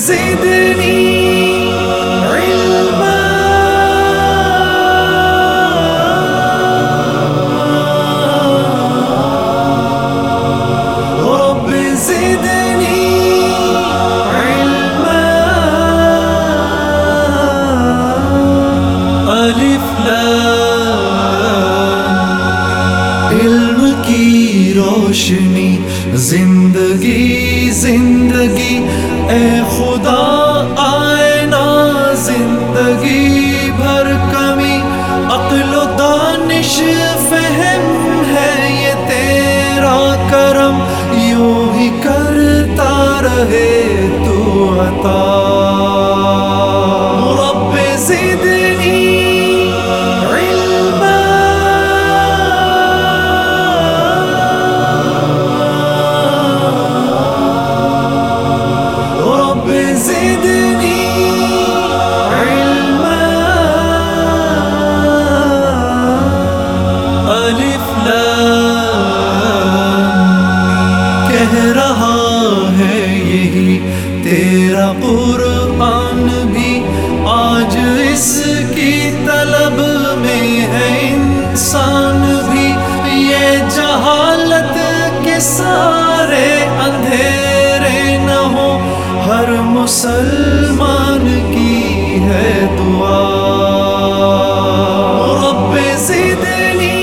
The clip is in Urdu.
زدني علما رب زدني علما الف لام. علم کی روشنی زندگی زندگی اے خدا. رہے تیرا قرآن بھی آج اس کی طلب میں ہے انسان بھی۔ یہ جہالت کے سارے اندھیرے نہ ہو ہر مسلمان کی ہے دعا۔ رب زدنی